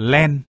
len.